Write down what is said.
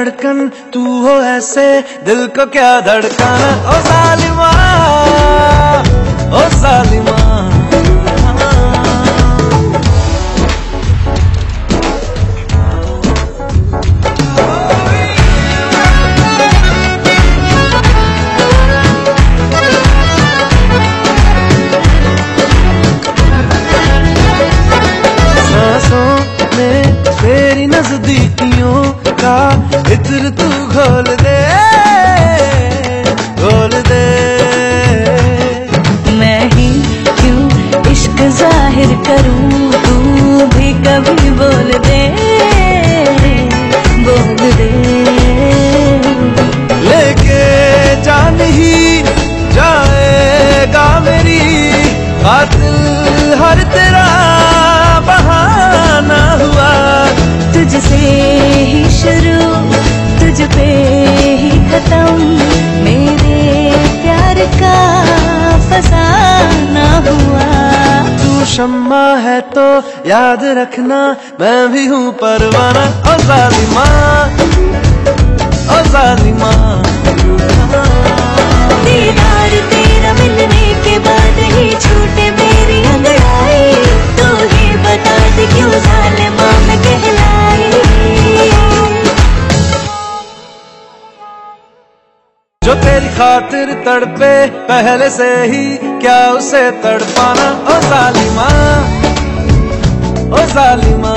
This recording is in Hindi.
धड़कन तू हो ऐसे दिल को क्या धड़काना? ओ सालिमा ओ सालिमा। सांसों करूँ तू भी कभी बोल दे बोल दे। लेके जान ही जाएगा मेरी कातिल हर तेरा बहाना हुआ। तुझसे ही शुरू तुझ पे ही खत्म मेरे प्यार का तू शम्मा है तो याद रखना मैं भी हूँ परवाना। ओ जालिमा ओ जालिमा। तेरी खातिर तड़पे पहले से ही क्या उसे तड़पाना? ओ जालिमा ओ जालिमा